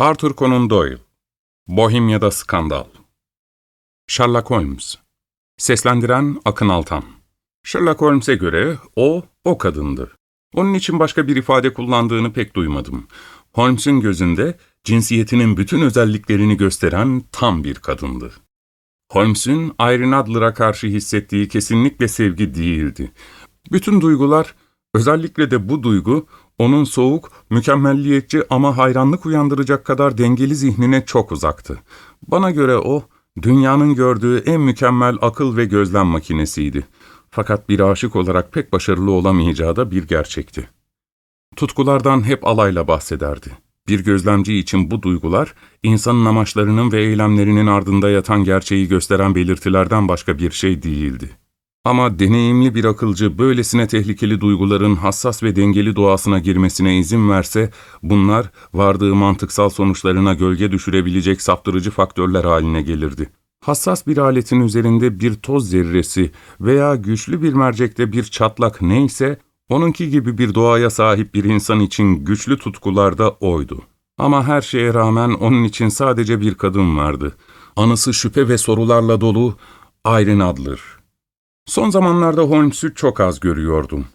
Arthur Conan Doyle Bohemya'da Skandal Sherlock Holmes Seslendiren Akın Altan Sherlock Holmes'e göre o, o kadındı. Onun için başka bir ifade kullandığını pek duymadım. Holmes'un gözünde cinsiyetinin bütün özelliklerini gösteren tam bir kadındı. Holmes'un Irene Adler'a karşı hissettiği kesinlikle sevgi değildi. Bütün duygular, özellikle de bu duygu, onun soğuk, mükemmelliyetçi ama hayranlık uyandıracak kadar dengeli zihnine çok uzaktı. Bana göre o, dünyanın gördüğü en mükemmel akıl ve gözlem makinesiydi. Fakat bir aşık olarak pek başarılı olamayacağı da bir gerçekti. Tutkulardan hep alayla bahsederdi. Bir gözlemci için bu duygular, insanın amaçlarının ve eylemlerinin ardında yatan gerçeği gösteren belirtilerden başka bir şey değildi. Ama deneyimli bir akılcı böylesine tehlikeli duyguların hassas ve dengeli doğasına girmesine izin verse, bunlar vardığı mantıksal sonuçlarına gölge düşürebilecek saptırıcı faktörler haline gelirdi. Hassas bir aletin üzerinde bir toz zerresi veya güçlü bir mercekte bir çatlak neyse, onunki gibi bir doğaya sahip bir insan için güçlü tutkularda oydu. Ama her şeye rağmen onun için sadece bir kadın vardı. Anısı şüphe ve sorularla dolu Irene Adler. Son zamanlarda Holmes'u çok az görüyordum.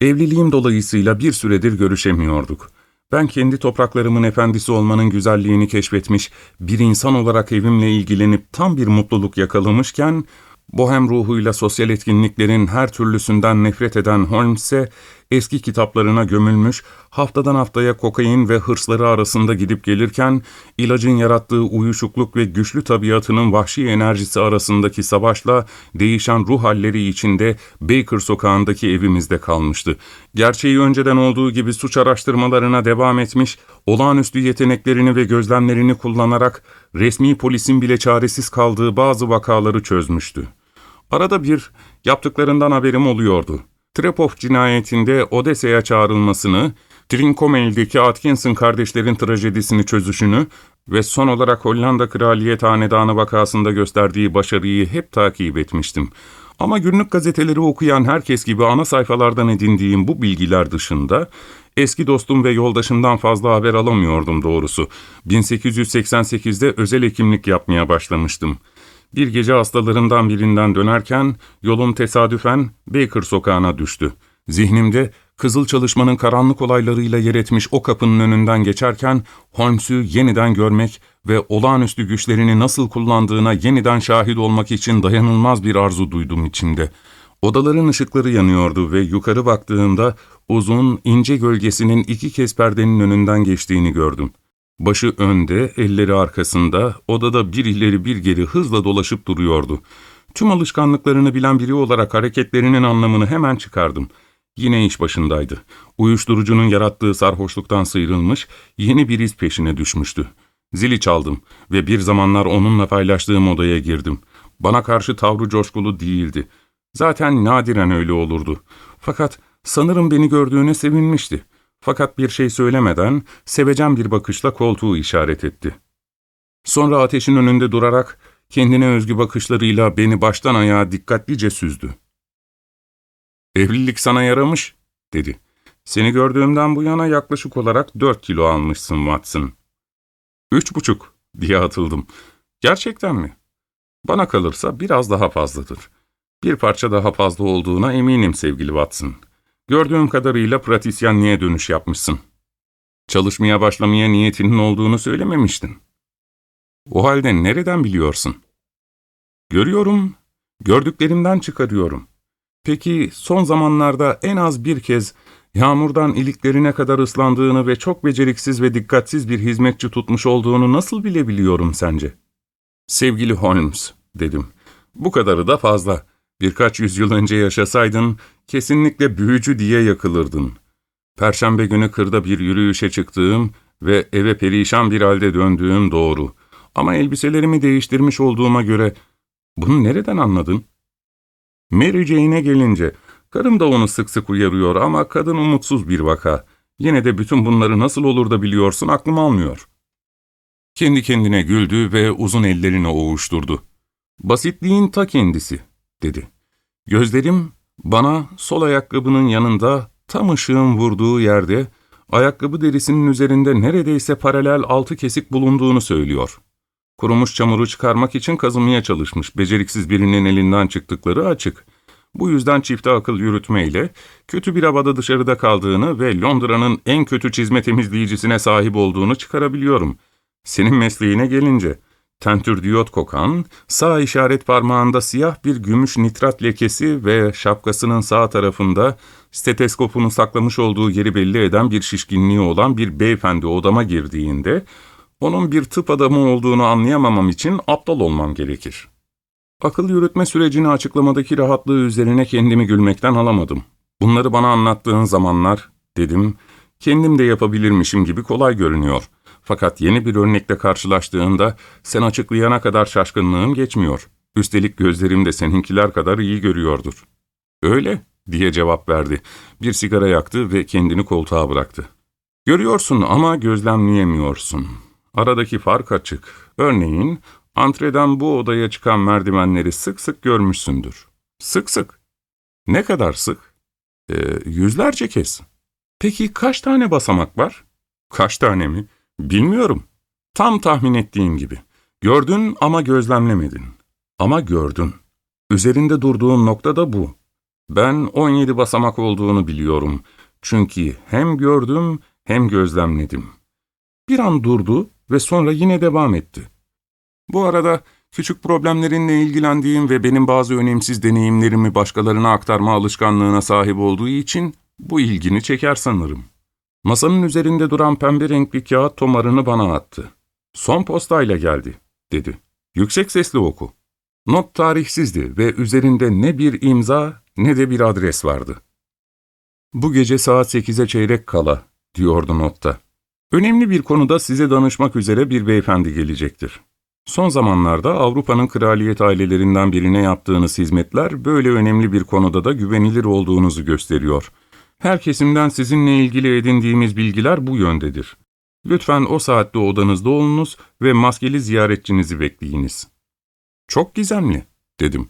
Evliliğim dolayısıyla bir süredir görüşemiyorduk. Ben kendi topraklarımın efendisi olmanın güzelliğini keşfetmiş, bir insan olarak evimle ilgilenip tam bir mutluluk yakalamışken, bohem ruhuyla sosyal etkinliklerin her türlüsünden nefret eden Holmes'e eski kitaplarına gömülmüş, haftadan haftaya kokain ve hırsları arasında gidip gelirken, ilacın yarattığı uyuşukluk ve güçlü tabiatının vahşi enerjisi arasındaki savaşla değişen ruh halleri içinde Baker sokağındaki evimizde kalmıştı. Gerçeği önceden olduğu gibi suç araştırmalarına devam etmiş, olağanüstü yeteneklerini ve gözlemlerini kullanarak resmi polisin bile çaresiz kaldığı bazı vakaları çözmüştü. Arada bir yaptıklarından haberim oluyordu. Trepov cinayetinde Odessa'ya çağrılmasını, Trincomail'deki Atkinson kardeşlerin trajedisini çözüşünü ve son olarak Hollanda Kraliyet Hanedanı vakasında gösterdiği başarıyı hep takip etmiştim. Ama günlük gazeteleri okuyan herkes gibi ana sayfalardan edindiğim bu bilgiler dışında, eski dostum ve yoldaşımdan fazla haber alamıyordum doğrusu. 1888'de özel hekimlik yapmaya başlamıştım. Bir gece hastalarından birinden dönerken yolum tesadüfen Baker sokağına düştü. Zihnimde kızıl çalışmanın karanlık olaylarıyla yer etmiş o kapının önünden geçerken Holmes'u yeniden görmek ve olağanüstü güçlerini nasıl kullandığına yeniden şahit olmak için dayanılmaz bir arzu duydum içimde. Odaların ışıkları yanıyordu ve yukarı baktığımda uzun, ince gölgesinin iki kez perdenin önünden geçtiğini gördüm. Başı önde, elleri arkasında, odada bir ileri bir geri hızla dolaşıp duruyordu. Tüm alışkanlıklarını bilen biri olarak hareketlerinin anlamını hemen çıkardım. Yine iş başındaydı. Uyuşturucunun yarattığı sarhoşluktan sıyrılmış, yeni bir iz peşine düşmüştü. Zili çaldım ve bir zamanlar onunla paylaştığım odaya girdim. Bana karşı tavrı coşkulu değildi. Zaten nadiren öyle olurdu. Fakat sanırım beni gördüğüne sevinmişti. Fakat bir şey söylemeden sevecen bir bakışla koltuğu işaret etti. Sonra ateşin önünde durarak kendine özgü bakışlarıyla beni baştan ayağa dikkatlice süzdü. ''Evlilik sana yaramış.'' dedi. ''Seni gördüğümden bu yana yaklaşık olarak dört kilo almışsın Watson.'' ''Üç buçuk.'' diye atıldım. ''Gerçekten mi?'' ''Bana kalırsa biraz daha fazladır. Bir parça daha fazla olduğuna eminim sevgili Watson.'' Gördüğüm kadarıyla pratisyenliğe dönüş yapmışsın. Çalışmaya başlamaya niyetinin olduğunu söylememiştin. O halde nereden biliyorsun? Görüyorum, gördüklerimden çıkarıyorum. Peki son zamanlarda en az bir kez yağmurdan iliklerine kadar ıslandığını ve çok beceriksiz ve dikkatsiz bir hizmetçi tutmuş olduğunu nasıl bilebiliyorum sence? Sevgili Holmes, dedim. Bu kadarı da fazla. Birkaç yüzyıl önce yaşasaydın, kesinlikle büyücü diye yakılırdın. Perşembe günü kırda bir yürüyüşe çıktığım ve eve perişan bir halde döndüğüm doğru. Ama elbiselerimi değiştirmiş olduğuma göre bunu nereden anladın? Mary Jane'e gelince, karım da onu sık sık uyarıyor ama kadın umutsuz bir vaka. Yine de bütün bunları nasıl olur da biliyorsun aklım almıyor. Kendi kendine güldü ve uzun ellerini ovuşturdu. Basitliğin ta kendisi dedi. Gözlerim bana sol ayakkabının yanında tam ışığın vurduğu yerde ayakkabı derisinin üzerinde neredeyse paralel altı kesik bulunduğunu söylüyor. Kurumuş çamuru çıkarmak için kazımaya çalışmış, beceriksiz birinin elinden çıktıkları açık. Bu yüzden çifte akıl yürütmeyle kötü bir havada dışarıda kaldığını ve Londra'nın en kötü çizme temizleyicisine sahip olduğunu çıkarabiliyorum. Senin mesleğine gelince, tentür diyot kokan, sağ işaret parmağında siyah bir gümüş nitrat lekesi ve şapkasının sağ tarafında steteskopunu saklamış olduğu yeri belli eden bir şişkinliği olan bir beyefendi odama girdiğinde, onun bir tıp adamı olduğunu anlayamamam için aptal olmam gerekir. Akıl yürütme sürecini açıklamadaki rahatlığı üzerine kendimi gülmekten alamadım. Bunları bana anlattığın zamanlar, dedim, kendim de yapabilirmişim gibi kolay görünüyor. Fakat yeni bir örnekle karşılaştığında sen açıklayana kadar şaşkınlığım geçmiyor. Üstelik gözlerim de seninkiler kadar iyi görüyordur. Öyle, diye cevap verdi. Bir sigara yaktı ve kendini koltuğa bıraktı. Görüyorsun ama gözlemleyemiyorsun. Aradaki fark açık. Örneğin, antreden bu odaya çıkan merdivenleri sık sık görmüşsündür. Sık sık. Ne kadar sık? Ee, yüzlerce kez. Peki kaç tane basamak var? Kaç tane mi? Bilmiyorum. Tam tahmin ettiğim gibi. Gördün ama gözlemlemedin. Ama gördün. Üzerinde durduğum nokta da bu. Ben 17 basamak olduğunu biliyorum. Çünkü hem gördüm hem gözlemledim. Bir an durdu ve sonra yine devam etti. Bu arada küçük problemlerinle ilgilendiğim ve benim bazı önemsiz deneyimlerimi başkalarına aktarma alışkanlığına sahip olduğu için bu ilgini çeker sanırım. Masanın üzerinde duran pembe renkli kağıt tomarını bana attı. Son postayla geldi, dedi. Yüksek sesli oku. Not tarihsizdi ve üzerinde ne bir imza ne de bir adres vardı. Bu gece saat sekize çeyrek kala, diyordu notta. Önemli bir konuda size danışmak üzere bir beyefendi gelecektir. Son zamanlarda Avrupa'nın kraliyet ailelerinden birine yaptığınız hizmetler böyle önemli bir konuda da güvenilir olduğunuzu gösteriyor. Her kesimden sizinle ilgili edindiğimiz bilgiler bu yöndedir. Lütfen o saatte odanızda olunuz ve maskeli ziyaretçinizi bekleyiniz. Çok gizemli, dedim.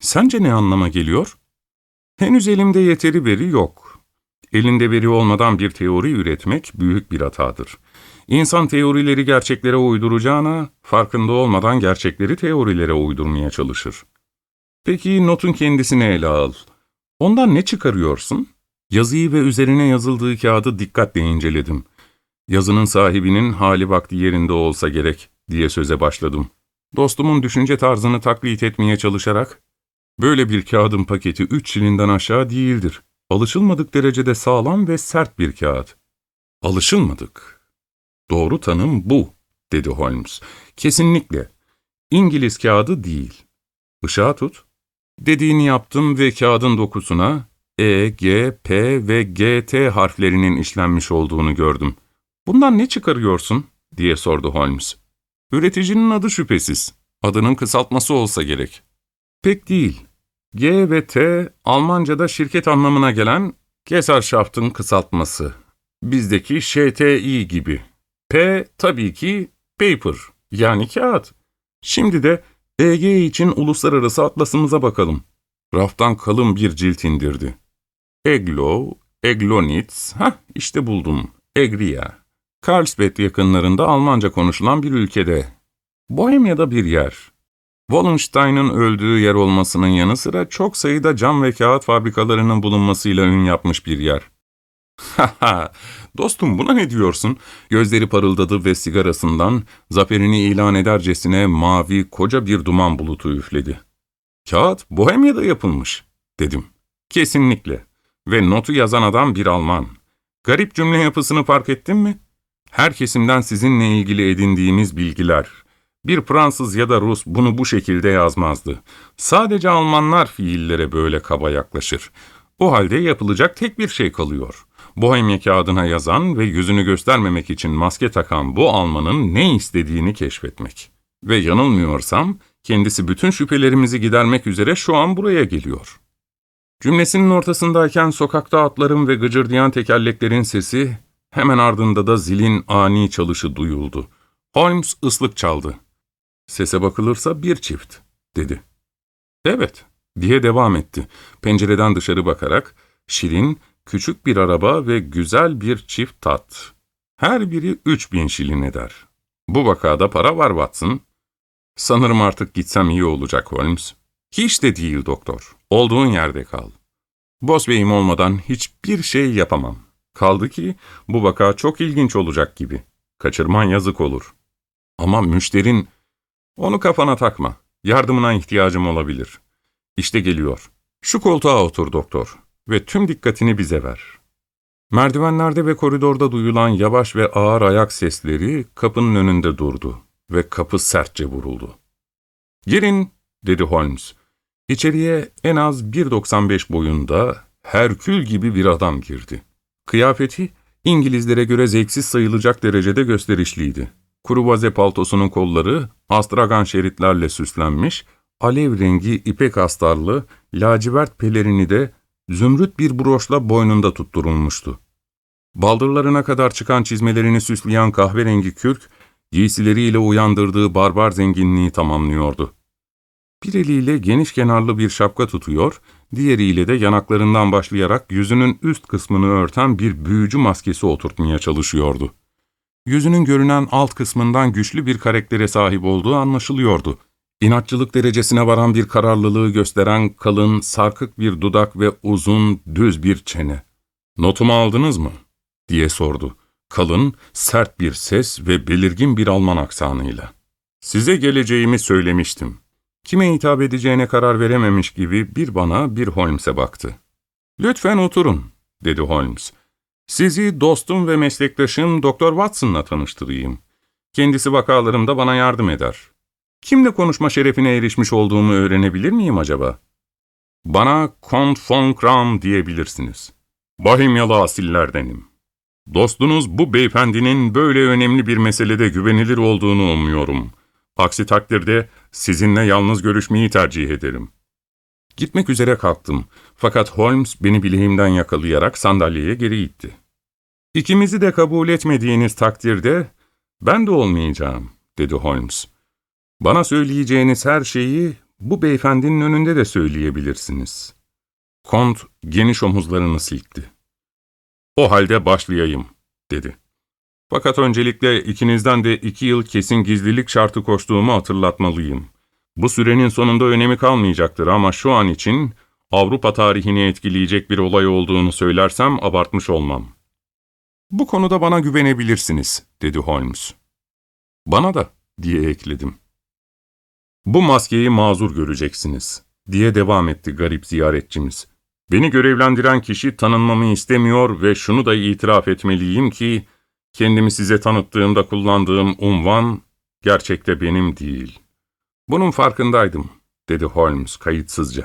Sence ne anlama geliyor? Henüz elimde yeteri veri yok. Elinde veri olmadan bir teori üretmek büyük bir hatadır. İnsan teorileri gerçeklere uyduracağına, farkında olmadan gerçekleri teorilere uydurmaya çalışır. Peki notun kendisini ele al. Ondan ne çıkarıyorsun? Yazıyı ve üzerine yazıldığı kağıdı dikkatle inceledim. Yazının sahibinin hali vakti yerinde olsa gerek diye söze başladım. Dostumun düşünce tarzını taklit etmeye çalışarak, böyle bir kağıdın paketi üç şilinden aşağı değildir. Alışılmadık derecede sağlam ve sert bir kağıt. Alışılmadık. Doğru tanım bu, dedi Holmes. Kesinlikle. İngiliz kağıdı değil. Işığa tut. Dediğini yaptım ve kağıdın dokusuna E, G, P ve G, T harflerinin işlenmiş olduğunu gördüm. Bundan ne çıkarıyorsun? diye sordu Holmes. Üreticinin adı şüphesiz. Adının kısaltması olsa gerek. Pek değil. G ve T, Almanca'da şirket anlamına gelen Gesellschaft'ın kısaltması. Bizdeki ŞTİ gibi. P tabii ki paper, yani kağıt. Şimdi de EG için uluslararası atlasımıza bakalım. Raftan kalın bir cilt indirdi. Eglo, Eglonitz, ha işte buldum. Egria. Karlsbad yakınlarında Almanca konuşulan bir ülkede. Bohemya'da bir yer. Wallenstein'ın öldüğü yer olmasının yanı sıra çok sayıda cam ve kağıt fabrikalarının bulunmasıyla ün yapmış bir yer. Haha, dostum buna ne diyorsun? Gözleri parıldadı ve sigarasından zaferini ilan edercesine mavi koca bir duman bulutu üfledi. Kağıt Bohemya'da yapılmış, dedim. Kesinlikle. Ve notu yazan adam bir Alman. Garip cümle yapısını fark ettin mi? Her kesimden sizinle ilgili edindiğimiz bilgiler. Bir Fransız ya da Rus bunu bu şekilde yazmazdı. Sadece Almanlar fiillere böyle kaba yaklaşır. O halde yapılacak tek bir şey kalıyor. Bohemya kağıdına yazan ve yüzünü göstermemek için maske takan bu Almanın ne istediğini keşfetmek. Ve yanılmıyorsam, kendisi bütün şüphelerimizi gidermek üzere şu an buraya geliyor. Cümlesinin ortasındayken sokakta atların ve gıcırdayan tekerleklerin sesi, hemen ardında da zilin ani çalışı duyuldu. Holmes ıslık çaldı. Sese bakılırsa bir çift, dedi. Evet, diye devam etti. Pencereden dışarı bakarak, şirin, küçük bir araba ve güzel bir çift tat. Her biri 3000 şilin eder. Bu vakada para var Watson. Sanırım artık gitsem iyi olacak Holmes. Hiç de değil doktor. Olduğun yerde kal. Boss beyim olmadan hiçbir şey yapamam. Kaldı ki bu vaka çok ilginç olacak gibi. Kaçırman yazık olur. Ama müşterin... Onu kafana takma. Yardımına ihtiyacım olabilir. İşte geliyor. Şu koltuğa otur doktor ve tüm dikkatini bize ver. Merdivenlerde ve koridorda duyulan yavaş ve ağır ayak sesleri kapının önünde durdu ve kapı sertçe vuruldu. Girin, dedi Holmes. İçeriye en az 1.95 boyunda Herkül gibi bir adam girdi. Kıyafeti İngilizlere göre zevksiz sayılacak derecede gösterişliydi. Kuru vaze paltosunun kolları astragan şeritlerle süslenmiş, alev rengi ipek astarlı, lacivert pelerini de zümrüt bir broşla boynunda tutturulmuştu. Baldırlarına kadar çıkan çizmelerini süsleyen kahverengi kürk, giysileriyle uyandırdığı barbar zenginliği tamamlıyordu. Bir eliyle geniş kenarlı bir şapka tutuyor, diğeriyle de yanaklarından başlayarak yüzünün üst kısmını örten bir büyücü maskesi oturtmaya çalışıyordu. Yüzünün görünen alt kısmından güçlü bir karaktere sahip olduğu anlaşılıyordu. İnatçılık derecesine varan bir kararlılığı gösteren kalın, sarkık bir dudak ve uzun, düz bir çene. ''Notumu aldınız mı?'' diye sordu. Kalın, sert bir ses ve belirgin bir Alman aksanıyla. ''Size geleceğimi söylemiştim.'' Kime hitap edeceğine karar verememiş gibi bir bana bir Holmes'e baktı. ''Lütfen oturun.'' dedi Holmes. ''Sizi dostum ve meslektaşım Doktor Watson'la tanıştırayım. Kendisi vakalarımda bana yardım eder. Kimle konuşma şerefine erişmiş olduğumu öğrenebilir miyim acaba? Bana Kont von Kram diyebilirsiniz. Bahimyalı asillerdenim. Dostunuz bu beyefendinin böyle önemli bir meselede güvenilir olduğunu umuyorum. Aksi takdirde sizinle yalnız görüşmeyi tercih ederim. Gitmek üzere kalktım. Fakat Holmes beni bileğimden yakalayarak sandalyeye geri itti. İkimizi de kabul etmediğiniz takdirde ben de olmayacağım, dedi Holmes. Bana söyleyeceğiniz her şeyi bu beyefendinin önünde de söyleyebilirsiniz. Kont geniş omuzlarını silkti. O halde başlayayım, dedi. Fakat öncelikle ikinizden de iki yıl kesin gizlilik şartı koştuğumu hatırlatmalıyım. Bu sürenin sonunda önemi kalmayacaktır ama şu an için Avrupa tarihini etkileyecek bir olay olduğunu söylersem abartmış olmam. Bu konuda bana güvenebilirsiniz, dedi Holmes. Bana da, diye ekledim. Bu maskeyi mazur göreceksiniz, diye devam etti garip ziyaretçimiz. Beni görevlendiren kişi tanınmamı istemiyor ve şunu da itiraf etmeliyim ki, kendimi size tanıttığımda kullandığım unvan, gerçekte benim değil. Bunun farkındaydım, dedi Holmes kayıtsızca.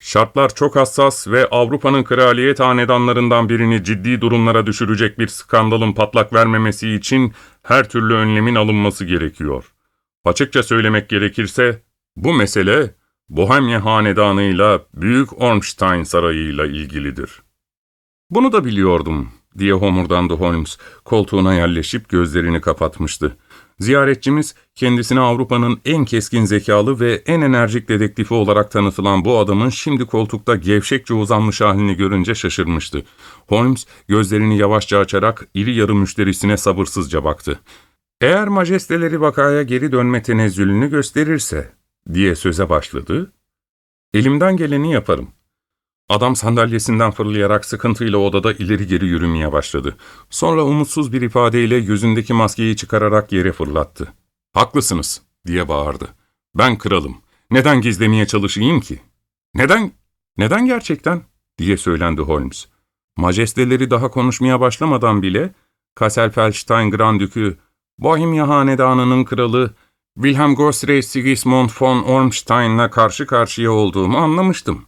Şartlar çok hassas ve Avrupa'nın kraliyet hanedanlarından birini ciddi durumlara düşürecek bir skandalın patlak vermemesi için her türlü önlemin alınması gerekiyor. Açıkça söylemek gerekirse, bu mesele Bohemya hanedanıyla Büyük Ornstein sarayıyla ilgilidir. Bunu da biliyordum, diye homurdandı Holmes, koltuğuna yerleşip gözlerini kapatmıştı. Ziyaretçimiz, kendisine Avrupa'nın en keskin zekalı ve en enerjik dedektifi olarak tanıtılan bu adamın şimdi koltukta gevşekçe uzanmış halini görünce şaşırmıştı. Holmes, gözlerini yavaşça açarak iri yarı müşterisine sabırsızca baktı. ''Eğer majesteleri vakaya geri dönme tenezzülünü gösterirse'' diye söze başladı. ''Elimden geleni yaparım. Adam sandalyesinden fırlayarak sıkıntıyla odada ileri geri yürümeye başladı. Sonra umutsuz bir ifadeyle yüzündeki maskeyi çıkararak yere fırlattı. ''Haklısınız.'' diye bağırdı. ''Ben kralım. Neden gizlemeye çalışayım ki?'' ''Neden? Neden gerçekten?'' diye söylendi Holmes. Majesteleri daha konuşmaya başlamadan bile Kasselfelstein Grand Dükü, Bohemia Hanedanı'nın kralı Wilhelm Gosrey Sigismund von Ormstein'la karşı karşıya olduğumu anlamıştım.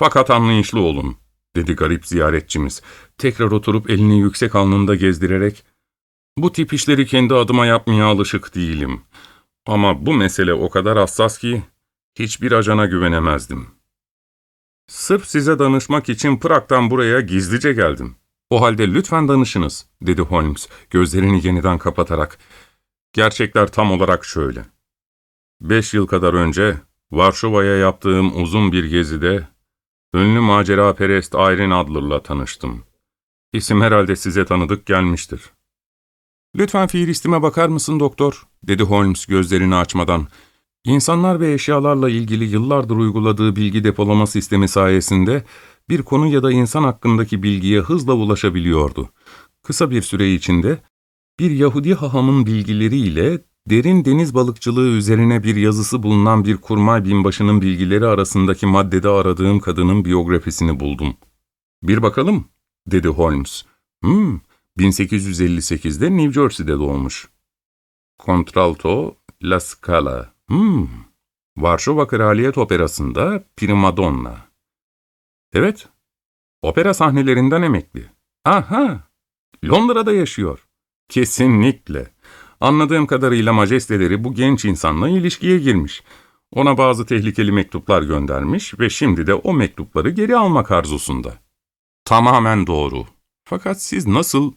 Fakat anlayışlı olun, dedi garip ziyaretçimiz. Tekrar oturup elini yüksek alnında gezdirerek, bu tip işleri kendi adıma yapmaya alışık değilim. Ama bu mesele o kadar hassas ki, hiçbir ajana güvenemezdim. Sırf size danışmak için Prag'dan buraya gizlice geldim. O halde lütfen danışınız, dedi Holmes, gözlerini yeniden kapatarak. Gerçekler tam olarak şöyle. Beş yıl kadar önce Varşova'ya yaptığım uzun bir gezide Ünlü macera perest Irene Adler'la tanıştım. İsim herhalde size tanıdık gelmiştir. Lütfen fiilistime bakar mısın doktor? dedi Holmes gözlerini açmadan. İnsanlar ve eşyalarla ilgili yıllardır uyguladığı bilgi depolama sistemi sayesinde bir konu ya da insan hakkındaki bilgiye hızla ulaşabiliyordu. Kısa bir süre içinde bir Yahudi hahamın bilgileriyle derin deniz balıkçılığı üzerine bir yazısı bulunan bir kurmay binbaşının bilgileri arasındaki maddede aradığım kadının biyografisini buldum. Bir bakalım, dedi Holmes. Hmm, 1858'de New Jersey'de doğmuş. Contralto La Scala. Hmm, Varşova Kraliyet Operası'nda primadonna. Evet, opera sahnelerinden emekli. Aha, Londra'da yaşıyor. Kesinlikle. Anladığım kadarıyla majesteleri bu genç insanla ilişkiye girmiş. Ona bazı tehlikeli mektuplar göndermiş ve şimdi de o mektupları geri almak arzusunda. Tamamen doğru. Fakat siz nasıl...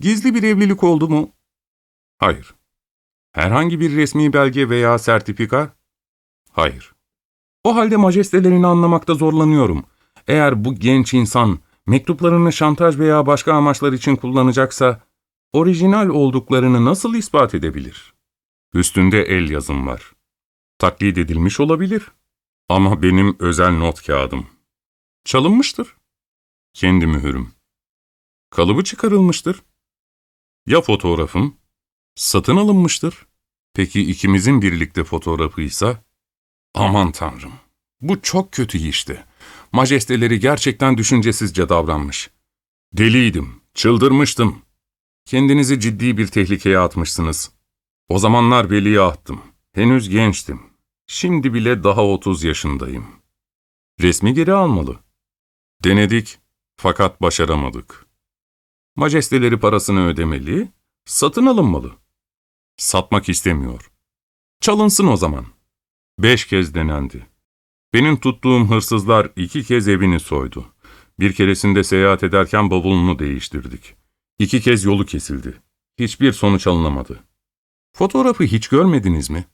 Gizli bir evlilik oldu mu? Hayır. Herhangi bir resmi belge veya sertifika? Hayır. O halde majestelerini anlamakta zorlanıyorum. Eğer bu genç insan mektuplarını şantaj veya başka amaçlar için kullanacaksa, orijinal olduklarını nasıl ispat edebilir? Üstünde el yazım var. Taklit edilmiş olabilir. Ama benim özel not kağıdım. Çalınmıştır. Kendi mühürüm. Kalıbı çıkarılmıştır. Ya fotoğrafım? Satın alınmıştır. Peki ikimizin birlikte fotoğrafıysa? Aman tanrım. Bu çok kötü işte. Majesteleri gerçekten düşüncesizce davranmış. Deliydim, çıldırmıştım. Kendinizi ciddi bir tehlikeye atmışsınız. O zamanlar veliahttım. Henüz gençtim. Şimdi bile daha 30 yaşındayım. Resmi geri almalı. Denedik fakat başaramadık. Majesteleri parasını ödemeli, satın alınmalı. Satmak istemiyor. Çalınsın o zaman. Beş kez denendi. Benim tuttuğum hırsızlar iki kez evini soydu. Bir keresinde seyahat ederken bavulunu değiştirdik. İki kez yolu kesildi. Hiçbir sonuç alınamadı. Fotoğrafı hiç görmediniz mi?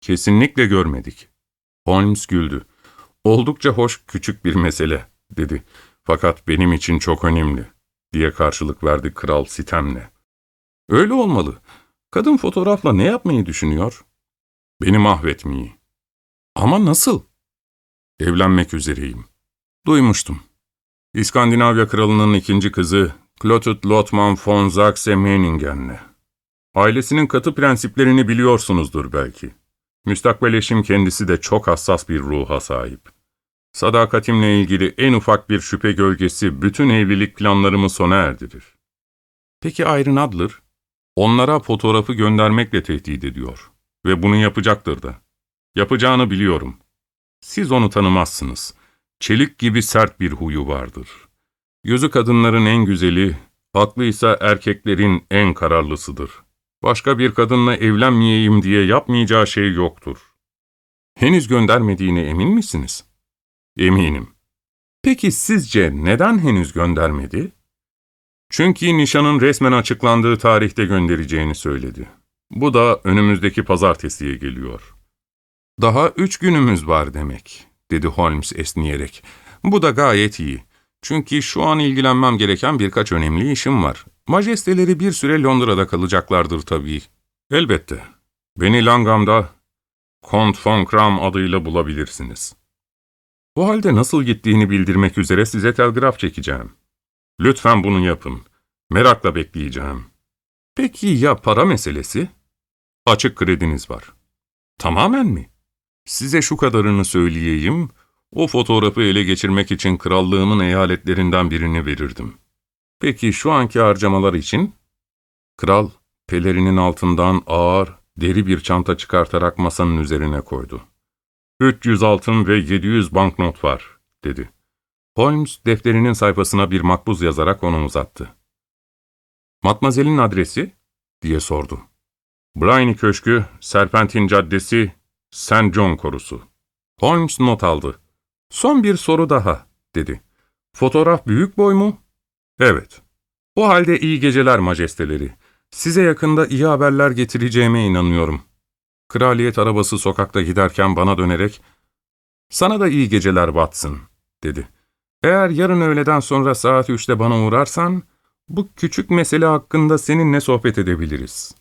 Kesinlikle görmedik. Holmes güldü. Oldukça hoş küçük bir mesele, dedi. Fakat benim için çok önemli, diye karşılık verdi kral sitemle. Öyle olmalı. Kadın fotoğrafla ne yapmayı düşünüyor? Beni mahvetmeyi. Ama nasıl? Evlenmek üzereyim. Duymuştum. İskandinavya kralının ikinci kızı Clotilde Lotman von Saxe-Meiningen'le. Ailesinin katı prensiplerini biliyorsunuzdur belki. Müstakbel eşim kendisi de çok hassas bir ruha sahip. Sadakatimle ilgili en ufak bir şüphe gölgesi bütün evlilik planlarımı sona erdirir. Peki Irene Adler? Onlara fotoğrafı göndermekle tehdit ediyor. Ve bunu yapacaktır da. Yapacağını biliyorum. Siz onu tanımazsınız. Çelik gibi sert bir huyu vardır. Yüzü kadınların en güzeli, aklı erkeklerin en kararlısıdır. Başka bir kadınla evlenmeyeyim diye yapmayacağı şey yoktur. Henüz göndermediğine emin misiniz? Eminim. Peki sizce neden henüz göndermedi? Çünkü nişanın resmen açıklandığı tarihte göndereceğini söyledi. Bu da önümüzdeki pazartesiye geliyor. Daha üç günümüz var demek, dedi Holmes esniyerek. Bu da gayet iyi. Çünkü şu an ilgilenmem gereken birkaç önemli işim var. Majesteleri bir süre Londra'da kalacaklardır tabii. Elbette. Beni Langham'da Kont von Kram adıyla bulabilirsiniz. O halde nasıl gittiğini bildirmek üzere size telgraf çekeceğim. Lütfen bunu yapın. Merakla bekleyeceğim. Peki ya para meselesi? Açık krediniz var. Tamamen mi? Size şu kadarını söyleyeyim, o fotoğrafı ele geçirmek için krallığımın eyaletlerinden birini verirdim. Peki şu anki harcamalar için? Kral, pelerinin altından ağır, deri bir çanta çıkartarak masanın üzerine koydu. 300 altın ve 700 banknot var, dedi. Holmes defterinin sayfasına bir makbuz yazarak onu uzattı. Matmazel'in adresi? diye sordu. Bryony Köşkü, Serpentin Caddesi, St. John Korusu. Holmes not aldı. Son bir soru daha, dedi. Fotoğraf büyük boy mu? Evet. O halde iyi geceler majesteleri. Size yakında iyi haberler getireceğime inanıyorum. Kraliyet arabası sokakta giderken bana dönerek, ''Sana da iyi geceler Watson.'' dedi. Eğer yarın öğleden sonra saat üçte bana uğrarsan, bu küçük mesele hakkında seninle sohbet edebiliriz.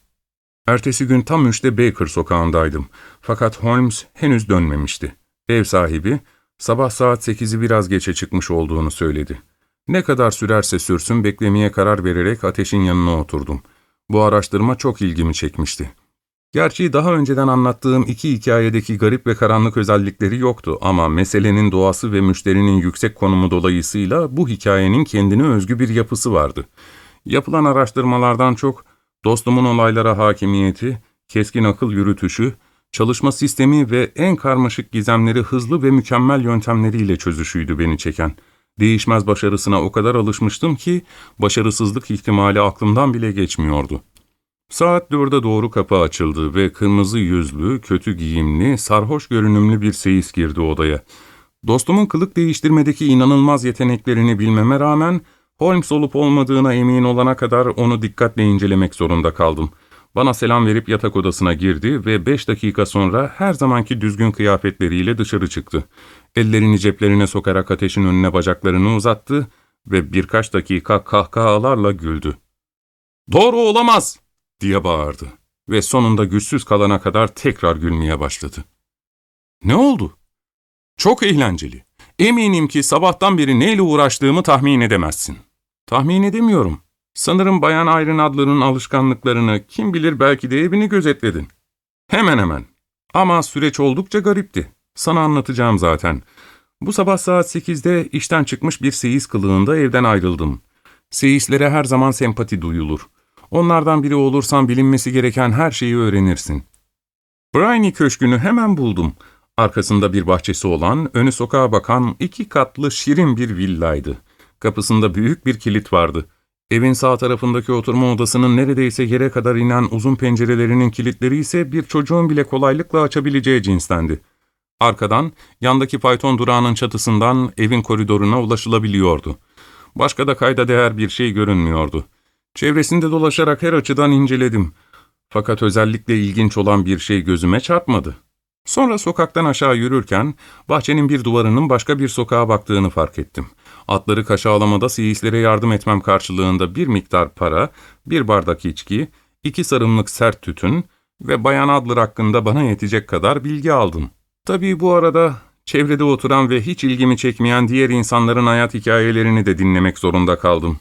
Ertesi gün tam üçte Baker sokağındaydım. Fakat Holmes henüz dönmemişti. Ev sahibi, sabah saat sekizi biraz geçe çıkmış olduğunu söyledi. Ne kadar sürerse sürsün beklemeye karar vererek ateşin yanına oturdum. Bu araştırma çok ilgimi çekmişti. Gerçi daha önceden anlattığım iki hikayedeki garip ve karanlık özellikleri yoktu ama meselenin doğası ve müşterinin yüksek konumu dolayısıyla bu hikayenin kendine özgü bir yapısı vardı. Yapılan araştırmalardan çok dostumun olaylara hakimiyeti, keskin akıl yürütüşü, çalışma sistemi ve en karmaşık gizemleri hızlı ve mükemmel yöntemleriyle çözüşüydü beni çeken. Değişmez başarısına o kadar alışmıştım ki başarısızlık ihtimali aklımdan bile geçmiyordu. Saat dörde doğru kapı açıldı ve kırmızı yüzlü, kötü giyimli, sarhoş görünümlü bir seyis girdi odaya. Dostumun kılık değiştirmedeki inanılmaz yeteneklerini bilmeme rağmen Holmes olup olmadığına emin olana kadar onu dikkatle incelemek zorunda kaldım. Bana selam verip yatak odasına girdi ve beş dakika sonra her zamanki düzgün kıyafetleriyle dışarı çıktı. Ellerini ceplerine sokarak ateşin önüne bacaklarını uzattı ve birkaç dakika kahkahalarla güldü. ''Doğru olamaz!'' diye bağırdı ve sonunda güçsüz kalana kadar tekrar gülmeye başladı. ''Ne oldu?'' ''Çok eğlenceli. Eminim ki sabahtan beri neyle uğraştığımı tahmin edemezsin.'' ''Tahmin edemiyorum. Sanırım Bayan Ayrın adlarının alışkanlıklarını, kim bilir belki de evini gözetledin.'' ''Hemen hemen. Ama süreç oldukça garipti. Sana anlatacağım zaten. Bu sabah saat sekizde işten çıkmış bir seyis kılığında evden ayrıldım. Seyislere her zaman sempati duyulur. Onlardan biri olursan bilinmesi gereken her şeyi öğrenirsin. Bryony Köşkü'nü hemen buldum. Arkasında bir bahçesi olan, önü sokağa bakan iki katlı şirin bir villaydı. Kapısında büyük bir kilit vardı. Evin sağ tarafındaki oturma odasının neredeyse yere kadar inen uzun pencerelerinin kilitleri ise bir çocuğun bile kolaylıkla açabileceği cinstendi. Arkadan, yandaki fayton durağının çatısından evin koridoruna ulaşılabiliyordu. Başka da kayda değer bir şey görünmüyordu. Çevresinde dolaşarak her açıdan inceledim. Fakat özellikle ilginç olan bir şey gözüme çarpmadı. Sonra sokaktan aşağı yürürken bahçenin bir duvarının başka bir sokağa baktığını fark ettim. Atları kaşağılamada siyislere yardım etmem karşılığında bir miktar para, bir bardak içki, iki sarımlık sert tütün ve Bayan Adler hakkında bana yetecek kadar bilgi aldım. Tabii bu arada çevrede oturan ve hiç ilgimi çekmeyen diğer insanların hayat hikayelerini de dinlemek zorunda kaldım.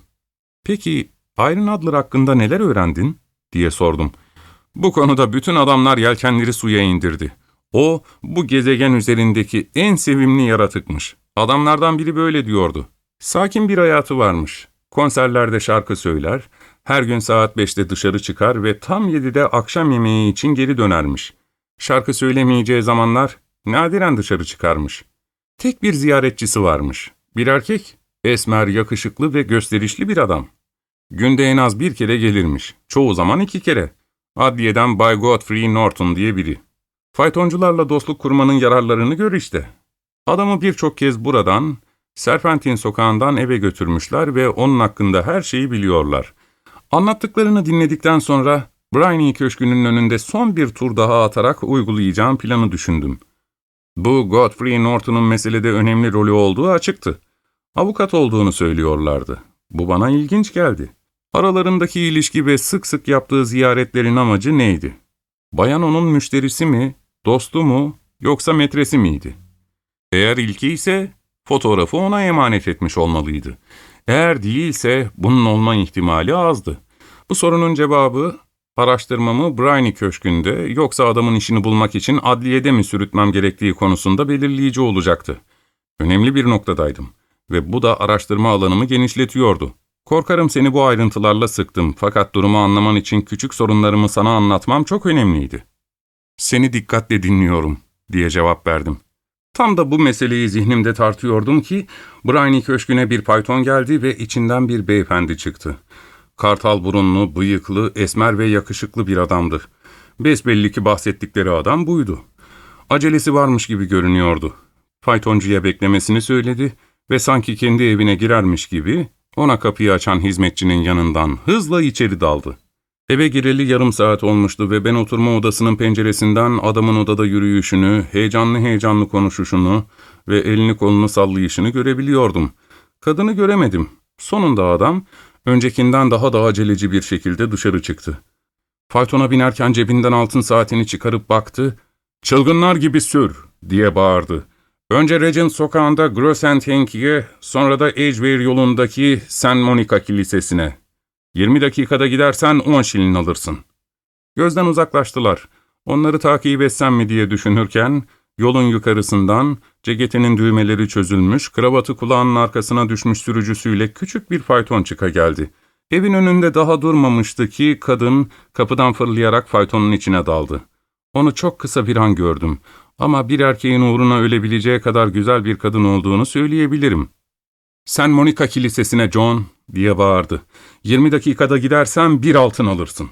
Peki Iron Adler hakkında neler öğrendin? diye sordum. Bu konuda bütün adamlar yelkenleri suya indirdi. O, bu gezegen üzerindeki en sevimli yaratıkmış. Adamlardan biri böyle diyordu. Sakin bir hayatı varmış. Konserlerde şarkı söyler, her gün saat beşte dışarı çıkar ve tam yedide akşam yemeği için geri dönermiş. Şarkı söylemeyeceği zamanlar nadiren dışarı çıkarmış. Tek bir ziyaretçisi varmış. Bir erkek, esmer, yakışıklı ve gösterişli bir adam. Günde en az bir kere gelirmiş. Çoğu zaman iki kere. Adliyeden Bay Godfrey Norton diye biri. Faytoncularla dostluk kurmanın yararlarını gör işte. Adamı birçok kez buradan, Serpentin sokağından eve götürmüşler ve onun hakkında her şeyi biliyorlar. Anlattıklarını dinledikten sonra Bryony Köşkü'nün önünde son bir tur daha atarak uygulayacağım planı düşündüm. Bu Godfrey Norton'un meselede önemli rolü olduğu açıktı. Avukat olduğunu söylüyorlardı. Bu bana ilginç geldi. Aralarındaki ilişki ve sık sık yaptığı ziyaretlerin amacı neydi? Bayan onun müşterisi mi, dostu mu, yoksa metresi miydi? Eğer ilki ise fotoğrafı ona emanet etmiş olmalıydı. Eğer değilse bunun olma ihtimali azdı. Bu sorunun cevabı araştırmamı Bryony Köşkü'nde yoksa adamın işini bulmak için adliyede mi sürütmem gerektiği konusunda belirleyici olacaktı. Önemli bir noktadaydım ve bu da araştırma alanımı genişletiyordu. Korkarım seni bu ayrıntılarla sıktım fakat durumu anlaman için küçük sorunlarımı sana anlatmam çok önemliydi. Seni dikkatle dinliyorum diye cevap verdim. Tam da bu meseleyi zihnimde tartıyordum ki Bryony Köşkü'ne bir payton geldi ve içinden bir beyefendi çıktı. Kartal burunlu, bıyıklı, esmer ve yakışıklı bir adamdı. Besbelli ki bahsettikleri adam buydu. Acelesi varmış gibi görünüyordu. Faytoncuya beklemesini söyledi ve sanki kendi evine girermiş gibi ona kapıyı açan hizmetçinin yanından hızla içeri daldı. Eve gireli yarım saat olmuştu ve ben oturma odasının penceresinden adamın odada yürüyüşünü, heyecanlı heyecanlı konuşuşunu ve elini kolunu sallayışını görebiliyordum. Kadını göremedim. Sonunda adam, öncekinden daha da aceleci bir şekilde dışarı çıktı. Faytona binerken cebinden altın saatini çıkarıp baktı, ''Çılgınlar gibi sür!'' diye bağırdı. Önce Regent sokağında Grossentenki'ye, sonra da Edgeware yolundaki St. Monica Kilisesi'ne. 20 dakikada gidersen 10 şilin alırsın. Gözden uzaklaştılar. Onları takip etsem mi diye düşünürken, yolun yukarısından, ceketinin düğmeleri çözülmüş, kravatı kulağının arkasına düşmüş sürücüsüyle küçük bir fayton çıka geldi. Evin önünde daha durmamıştı ki kadın kapıdan fırlayarak faytonun içine daldı. Onu çok kısa bir an gördüm ama bir erkeğin uğruna ölebileceği kadar güzel bir kadın olduğunu söyleyebilirim. ''Sen Monica Kilisesi'ne John!'' Diye bağırdı. ''20 dakikada gidersen bir altın alırsın.''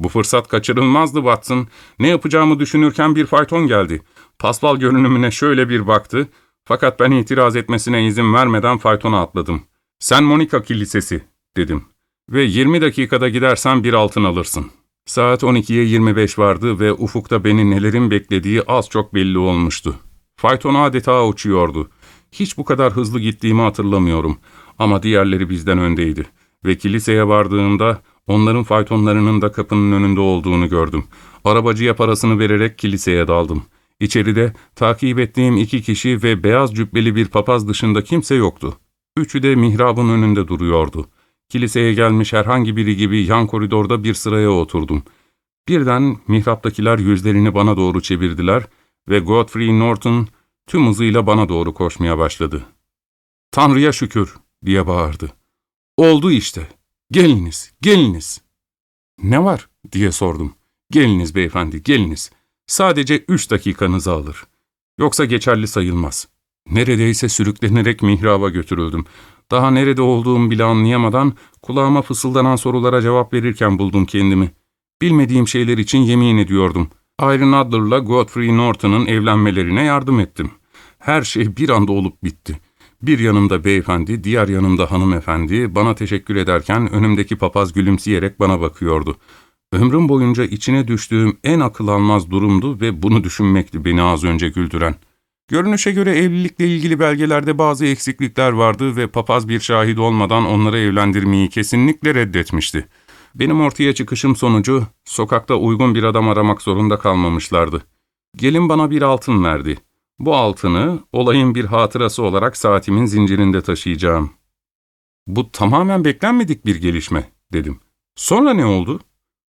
Bu fırsat kaçırılmazdı Watson. Ne yapacağımı düşünürken bir fayton geldi. Pasval görünümüne şöyle bir baktı. Fakat ben itiraz etmesine izin vermeden faytona atladım. ''Sen Monica Kilisesi'' dedim. ''Ve 20 dakikada gidersen bir altın alırsın.'' Saat 12'ye 25 vardı ve ufukta beni nelerin beklediği az çok belli olmuştu. Fayton adeta uçuyordu. Hiç bu kadar hızlı gittiğimi hatırlamıyorum ama diğerleri bizden öndeydi. Ve kiliseye vardığımda onların faytonlarının da kapının önünde olduğunu gördüm. Arabacıya parasını vererek kiliseye daldım. İçeride takip ettiğim iki kişi ve beyaz cübbeli bir papaz dışında kimse yoktu. Üçü de mihrabın önünde duruyordu. Kiliseye gelmiş herhangi biri gibi yan koridorda bir sıraya oturdum. Birden mihraptakiler yüzlerini bana doğru çevirdiler ve Godfrey Norton tüm hızıyla bana doğru koşmaya başladı. ''Tanrı'ya şükür!'' Diye bağırdı. ''Oldu işte. Geliniz, geliniz.'' ''Ne var?'' diye sordum. ''Geliniz beyefendi, geliniz. Sadece üç dakikanızı alır. Yoksa geçerli sayılmaz.'' Neredeyse sürüklenerek mihraba götürüldüm. Daha nerede olduğumu bile anlayamadan kulağıma fısıldanan sorulara cevap verirken buldum kendimi. Bilmediğim şeyler için yemin ediyordum. Irene Adler'la Godfrey Norton'ın evlenmelerine yardım ettim. Her şey bir anda olup bitti. Bir yanımda beyefendi, diğer yanımda hanımefendi bana teşekkür ederken önümdeki papaz gülümseyerek bana bakıyordu. Ömrüm boyunca içine düştüğüm en akıl almaz durumdu ve bunu düşünmekti beni az önce güldüren. Görünüşe göre evlilikle ilgili belgelerde bazı eksiklikler vardı ve papaz bir şahit olmadan onları evlendirmeyi kesinlikle reddetmişti. Benim ortaya çıkışım sonucu sokakta uygun bir adam aramak zorunda kalmamışlardı. Gelin bana bir altın verdi. Bu altını olayın bir hatırası olarak saatimin zincirinde taşıyacağım. Bu tamamen beklenmedik bir gelişme, dedim. Sonra ne oldu?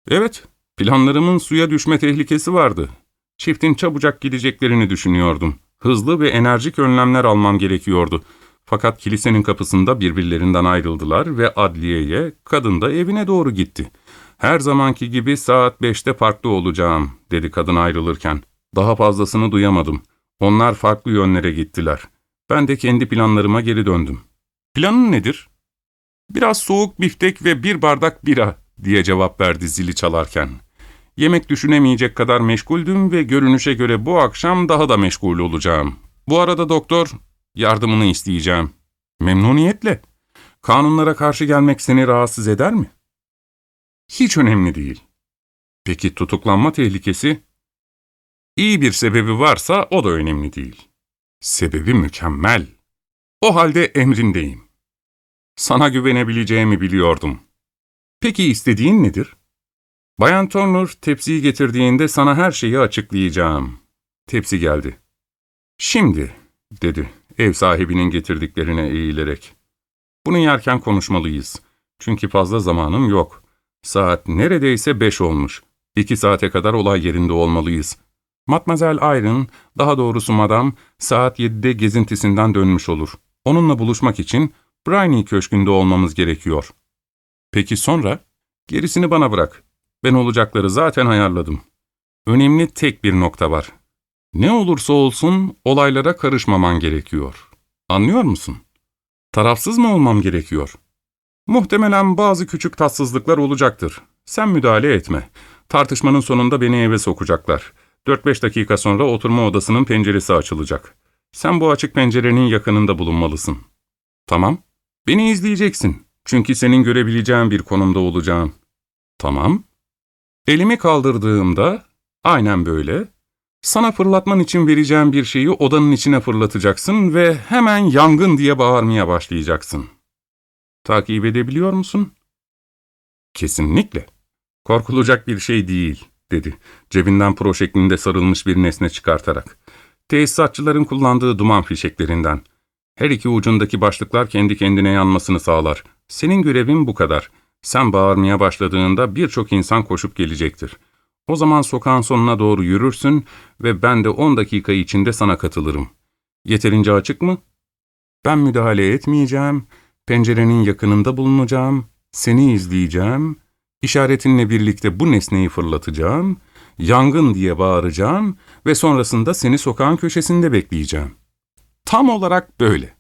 Evet, planlarımın suya düşme tehlikesi vardı. Çiftin çabucak gideceklerini düşünüyordum. Hızlı ve enerjik önlemler almam gerekiyordu. Fakat kilisenin kapısında birbirlerinden ayrıldılar ve adliyeye, kadın da evine doğru gitti. Her zamanki gibi saat beşte farklı olacağım, dedi kadın ayrılırken. Daha fazlasını duyamadım. Onlar farklı yönlere gittiler. Ben de kendi planlarıma geri döndüm. Planın nedir? Biraz soğuk biftek ve bir bardak bira, diye cevap verdi zili çalarken. Yemek düşünemeyecek kadar meşguldüm ve görünüşe göre bu akşam daha da meşgul olacağım. Bu arada doktor, yardımını isteyeceğim. Memnuniyetle. Kanunlara karşı gelmek seni rahatsız eder mi? Hiç önemli değil. Peki tutuklanma tehlikesi? İyi bir sebebi varsa o da önemli değil. Sebebi mükemmel. O halde emrindeyim. Sana güvenebileceğimi biliyordum. Peki istediğin nedir? Bayan Turner tepsiyi getirdiğinde sana her şeyi açıklayacağım. Tepsi geldi. Şimdi, dedi ev sahibinin getirdiklerine eğilerek. Bunu yerken konuşmalıyız. Çünkü fazla zamanım yok. Saat neredeyse beş olmuş. İki saate kadar olay yerinde olmalıyız. Matmazel Iron, daha doğrusu madam, saat yedide gezintisinden dönmüş olur. Onunla buluşmak için Briney Köşkü'nde olmamız gerekiyor. Peki sonra? Gerisini bana bırak. Ben olacakları zaten ayarladım. Önemli tek bir nokta var. Ne olursa olsun olaylara karışmaman gerekiyor. Anlıyor musun? Tarafsız mı olmam gerekiyor? Muhtemelen bazı küçük tatsızlıklar olacaktır. Sen müdahale etme. Tartışmanın sonunda beni eve sokacaklar. 4-5 dakika sonra oturma odasının penceresi açılacak. Sen bu açık pencerenin yakınında bulunmalısın. Tamam. Beni izleyeceksin. Çünkü senin görebileceğin bir konumda olacağım. Tamam. Elimi kaldırdığımda, aynen böyle, Sana fırlatman için vereceğim bir şeyi odanın içine fırlatacaksın ve hemen yangın diye bağırmaya başlayacaksın. Takip edebiliyor musun? Kesinlikle. Korkulacak bir şey değil, dedi. Cebinden pro şeklinde sarılmış bir nesne çıkartarak. Tesisatçıların kullandığı duman fişeklerinden. Her iki ucundaki başlıklar kendi kendine yanmasını sağlar. Senin görevin bu kadar. Sen bağırmaya başladığında birçok insan koşup gelecektir. O zaman sokağın sonuna doğru yürürsün ve ben de 10 dakika içinde sana katılırım. Yeterince açık mı? Ben müdahale etmeyeceğim, pencerenin yakınında bulunacağım, seni izleyeceğim, işaretinle birlikte bu nesneyi fırlatacağım, yangın diye bağıracağım ve sonrasında seni sokağın köşesinde bekleyeceğim. Tam olarak böyle.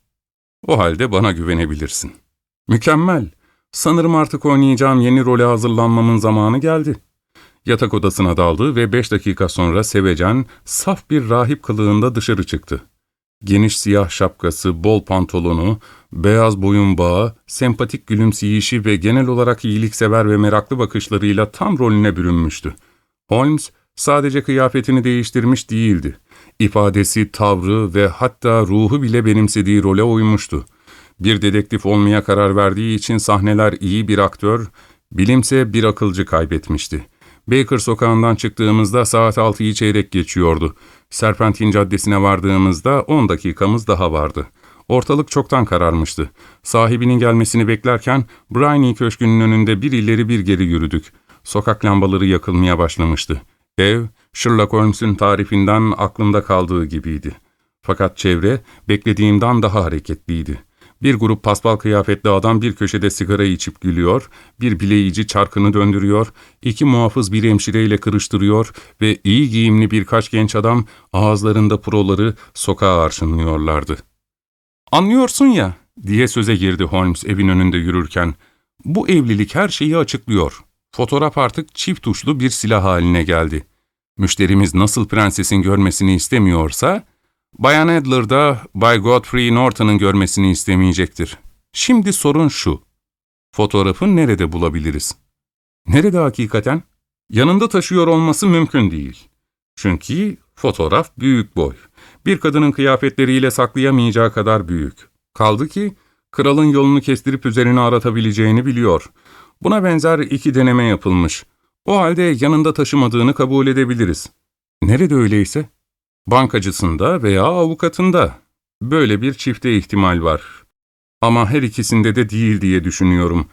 O halde bana güvenebilirsin. Mükemmel. Sanırım artık oynayacağım yeni role hazırlanmamın zamanı geldi. Yatak odasına daldı ve beş dakika sonra sevecen, saf bir rahip kılığında dışarı çıktı. Geniş siyah şapkası, bol pantolonu, beyaz boyun bağı, sempatik gülümseyişi ve genel olarak iyiliksever ve meraklı bakışlarıyla tam rolüne bürünmüştü. Holmes sadece kıyafetini değiştirmiş değildi. İfadesi, tavrı ve hatta ruhu bile benimsediği role uymuştu. Bir dedektif olmaya karar verdiği için sahneler iyi bir aktör, bilimse bir akılcı kaybetmişti. Baker sokağından çıktığımızda saat 6'yı çeyrek geçiyordu. Serpentin Caddesi'ne vardığımızda 10 dakikamız daha vardı. Ortalık çoktan kararmıştı. Sahibinin gelmesini beklerken Briney Köşkü'nün önünde bir ileri bir geri yürüdük. Sokak lambaları yakılmaya başlamıştı. Ev, Sherlock Holmes'un tarifinden aklımda kaldığı gibiydi. Fakat çevre beklediğimden daha hareketliydi. Bir grup paspal kıyafetli adam bir köşede sigara içip gülüyor, bir bileyici çarkını döndürüyor, iki muhafız bir hemşireyle kırıştırıyor ve iyi giyimli birkaç genç adam ağızlarında proları sokağa arşınlıyorlardı. ''Anlıyorsun ya'' diye söze girdi Holmes evin önünde yürürken. ''Bu evlilik her şeyi açıklıyor. Fotoğraf artık çift uçlu bir silah haline geldi. Müşterimiz nasıl prensesin görmesini istemiyorsa, Bayan Adler da Bay Godfrey Norton'ın görmesini istemeyecektir. Şimdi sorun şu. Fotoğrafı nerede bulabiliriz? Nerede hakikaten? Yanında taşıyor olması mümkün değil. Çünkü fotoğraf büyük boy. Bir kadının kıyafetleriyle saklayamayacağı kadar büyük. Kaldı ki kralın yolunu kestirip üzerine aratabileceğini biliyor. Buna benzer iki deneme yapılmış. O halde yanında taşımadığını kabul edebiliriz. Nerede öyleyse? Bankacısında veya avukatında. Böyle bir çifte ihtimal var. Ama her ikisinde de değil diye düşünüyorum.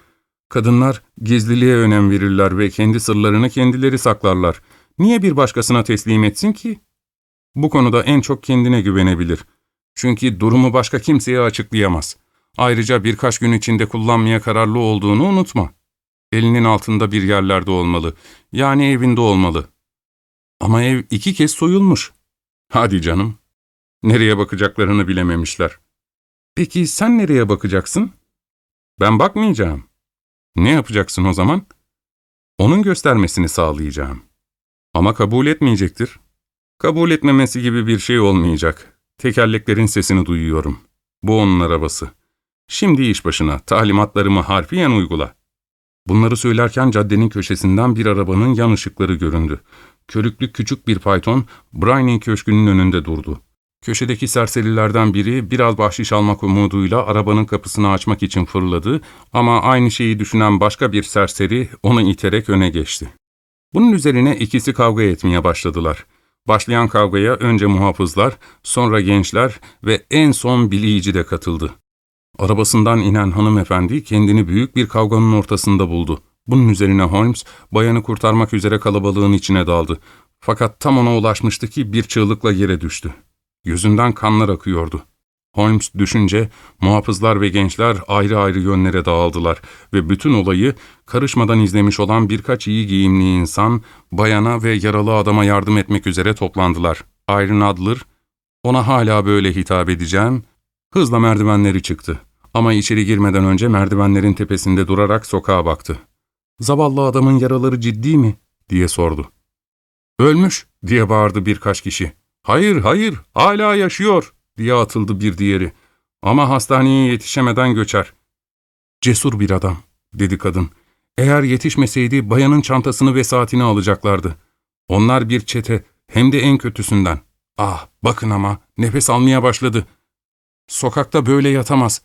Kadınlar gizliliğe önem verirler ve kendi sırlarını kendileri saklarlar. Niye bir başkasına teslim etsin ki? Bu konuda en çok kendine güvenebilir. Çünkü durumu başka kimseye açıklayamaz. Ayrıca birkaç gün içinde kullanmaya kararlı olduğunu unutma. Elinin altında bir yerlerde olmalı. Yani evinde olmalı. Ama ev iki kez soyulmuş. Hadi canım. Nereye bakacaklarını bilememişler. Peki sen nereye bakacaksın? Ben bakmayacağım. Ne yapacaksın o zaman? Onun göstermesini sağlayacağım. Ama kabul etmeyecektir. Kabul etmemesi gibi bir şey olmayacak. Tekerleklerin sesini duyuyorum. Bu onun arabası. Şimdi iş başına, talimatlarımı harfiyen uygula. Bunları söylerken caddenin köşesinden bir arabanın yan ışıkları göründü körüklü küçük bir fayton Brining Köşkü'nün önünde durdu. Köşedeki serserilerden biri biraz bahşiş almak umuduyla arabanın kapısını açmak için fırladı ama aynı şeyi düşünen başka bir serseri onu iterek öne geçti. Bunun üzerine ikisi kavga etmeye başladılar. Başlayan kavgaya önce muhafızlar, sonra gençler ve en son bileyici de katıldı. Arabasından inen hanımefendi kendini büyük bir kavganın ortasında buldu. Bunun üzerine Holmes, bayanı kurtarmak üzere kalabalığın içine daldı. Fakat tam ona ulaşmıştı ki bir çığlıkla yere düştü. Yüzünden kanlar akıyordu. Holmes düşünce muhafızlar ve gençler ayrı ayrı yönlere dağıldılar ve bütün olayı karışmadan izlemiş olan birkaç iyi giyimli insan bayana ve yaralı adama yardım etmek üzere toplandılar. Iron Adler, ona hala böyle hitap edeceğim, hızla merdivenleri çıktı. Ama içeri girmeden önce merdivenlerin tepesinde durarak sokağa baktı. Zavallı adamın yaraları ciddi mi? diye sordu. Ölmüş diye bağırdı birkaç kişi. Hayır hayır hala yaşıyor diye atıldı bir diğeri. Ama hastaneye yetişemeden göçer. Cesur bir adam dedi kadın. Eğer yetişmeseydi bayanın çantasını ve saatini alacaklardı. Onlar bir çete, Hem de en kötüsünden. Ah, bakın ama, nefes almaya başladı. Sokakta böyle yatamaz.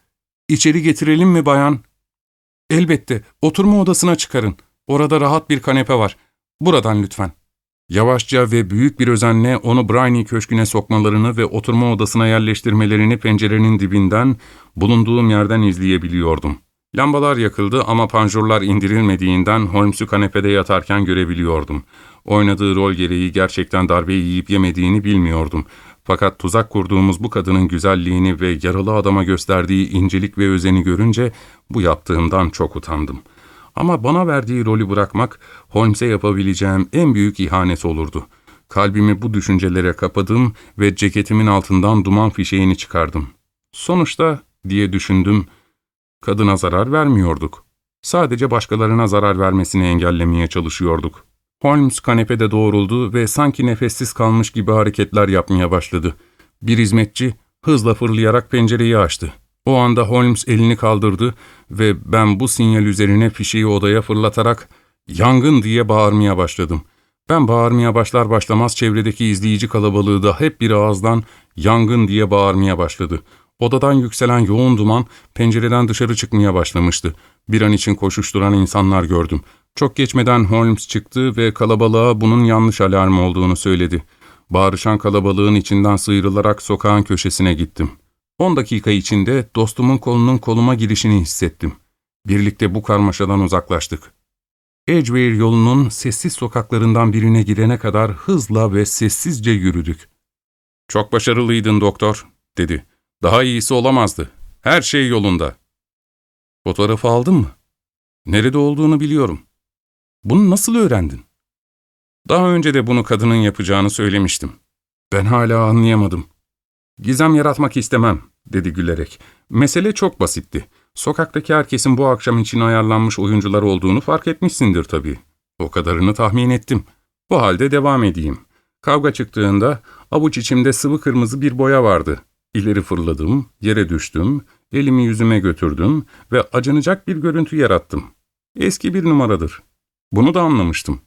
İçeri getirelim mi bayan? Elbette, oturma odasına çıkarın. Orada rahat bir kanepe var. Buradan lütfen. Yavaşça ve büyük bir özenle onu Briny köşküne sokmalarını ve oturma odasına yerleştirmelerini pencerenin dibinden, bulunduğum yerden izleyebiliyordum. Lambalar yakıldı ama panjurlar indirilmediğinden Holmes'u kanepede yatarken görebiliyordum. Oynadığı rol gereği gerçekten darbe yiyip yemediğini bilmiyordum. Fakat tuzak kurduğumuz bu kadının güzelliğini ve yaralı adama gösterdiği incelik ve özeni görünce bu yaptığımdan çok utandım. Ama bana verdiği rolü bırakmak Holmes'e yapabileceğim en büyük ihanet olurdu. Kalbimi bu düşüncelere kapadım ve ceketimin altından duman fişeğini çıkardım. Sonuçta diye düşündüm, kadına zarar vermiyorduk. Sadece başkalarına zarar vermesini engellemeye çalışıyorduk. Holmes kanepede doğruldu ve sanki nefessiz kalmış gibi hareketler yapmaya başladı. Bir hizmetçi hızla fırlayarak pencereyi açtı. O anda Holmes elini kaldırdı ve ben bu sinyal üzerine fişeği odaya fırlatarak ''Yangın!'' diye bağırmaya başladım. Ben bağırmaya başlar başlamaz çevredeki izleyici kalabalığı da hep bir ağızdan ''Yangın!'' diye bağırmaya başladı. Odadan yükselen yoğun duman pencereden dışarı çıkmaya başlamıştı. Bir an için koşuşturan insanlar gördüm. Çok geçmeden Holmes çıktı ve kalabalığa bunun yanlış alarm olduğunu söyledi. Bağırışan kalabalığın içinden sıyrılarak sokağın köşesine gittim. On dakika içinde dostumun kolunun koluma girişini hissettim. Birlikte bu karmaşadan uzaklaştık. Edgeware yolunun sessiz sokaklarından birine girene kadar hızla ve sessizce yürüdük. ''Çok başarılıydın doktor.'' dedi. ''Daha iyisi olamazdı. Her şey yolunda.'' ''Fotoğrafı aldın mı?'' ''Nerede olduğunu biliyorum.'' ''Bunu nasıl öğrendin?'' ''Daha önce de bunu kadının yapacağını söylemiştim.'' ''Ben hala anlayamadım.'' ''Gizem yaratmak istemem.'' dedi gülerek. ''Mesele çok basitti. Sokaktaki herkesin bu akşam için ayarlanmış oyuncular olduğunu fark etmişsindir tabii. O kadarını tahmin ettim. Bu halde devam edeyim. Kavga çıktığında avuç içimde sıvı kırmızı bir boya vardı. İleri fırladım, yere düştüm, elimi yüzüme götürdüm ve acınacak bir görüntü yarattım. Eski bir numaradır. Bunu da anlamıştım.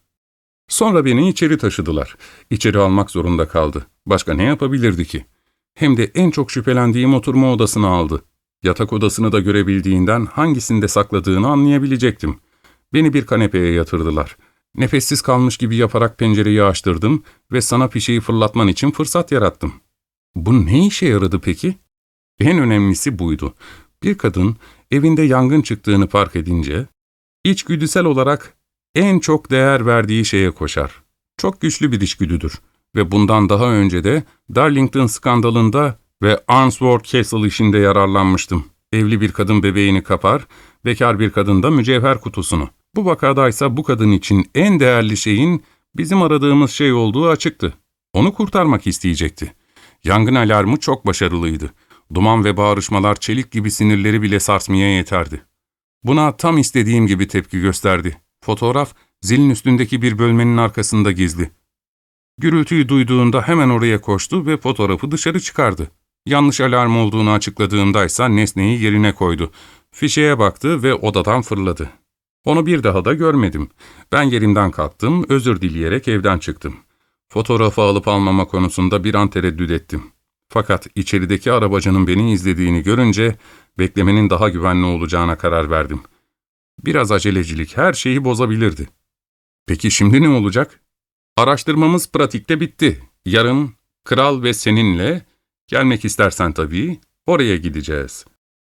Sonra beni içeri taşıdılar. İçeri almak zorunda kaldı. Başka ne yapabilirdi ki? Hem de en çok şüphelendiğim oturma odasını aldı. Yatak odasını da görebildiğinden hangisinde sakladığını anlayabilecektim. Beni bir kanepeye yatırdılar. Nefessiz kalmış gibi yaparak pencereyi açtırdım ve sana fişeği fırlatman için fırsat yarattım. Bu ne işe yaradı peki? En önemlisi buydu. Bir kadın evinde yangın çıktığını fark edince, içgüdüsel olarak en çok değer verdiği şeye koşar. Çok güçlü bir içgüdüdür ve bundan daha önce de Darlington skandalında ve Arnsworth Castle işinde yararlanmıştım. Evli bir kadın bebeğini kapar, bekar bir kadın da mücevher kutusunu. Bu vakadaysa bu kadın için en değerli şeyin bizim aradığımız şey olduğu açıktı. Onu kurtarmak isteyecekti. Yangın alarmı çok başarılıydı. Duman ve bağırışmalar çelik gibi sinirleri bile sarsmaya yeterdi. Buna tam istediğim gibi tepki gösterdi. Fotoğraf zilin üstündeki bir bölmenin arkasında gizli. Gürültüyü duyduğunda hemen oraya koştu ve fotoğrafı dışarı çıkardı. Yanlış alarm olduğunu açıkladığımdaysa nesneyi yerine koydu. Fişeye baktı ve odadan fırladı. Onu bir daha da görmedim. Ben yerimden kalktım, özür dileyerek evden çıktım. Fotoğrafı alıp almama konusunda bir an tereddüt ettim. Fakat içerideki arabacının beni izlediğini görünce beklemenin daha güvenli olacağına karar verdim. Biraz acelecilik her şeyi bozabilirdi. Peki şimdi ne olacak? Araştırmamız pratikte bitti. Yarın kral ve seninle, gelmek istersen tabii, oraya gideceğiz.